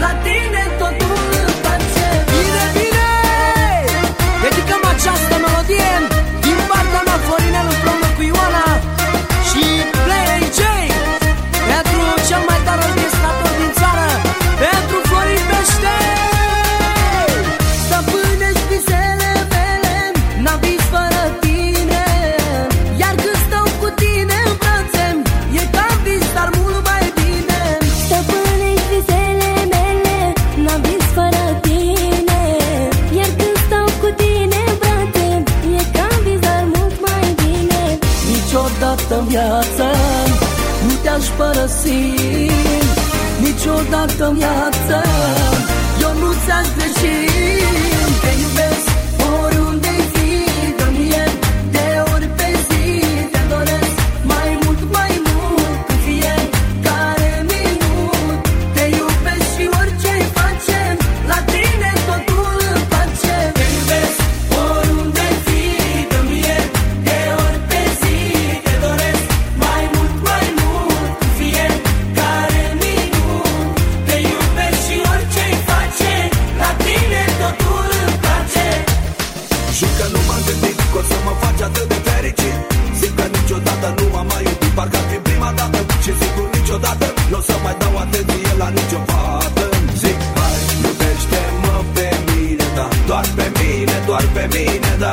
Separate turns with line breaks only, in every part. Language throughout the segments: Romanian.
la tine tot viața Nu te-aș părăsi niciodată în viață. Eu nu ți-aș greși Te iubesc.
Știi că nu m-am gândit că o să mă faci atât de fericit. Zic că niciodată nu m-am mai iubit Parcă fi prima dată. Și sigur niciodată Nu o să mai dau atenție la nicio fată. Zic hai, iubește-mă pe mine, da. Doar pe mine, doar pe mine, da.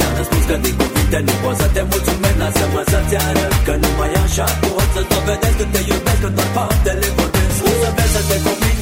Ți-am spus că din cuvinte nu pot să te mulțumesc Lasă mă să-ți arăt că numai așa. Poți să dovedesc că te iubesc, că doar faptele vorbesc. O să vezi să te convingi